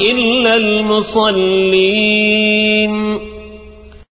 إلا المصلين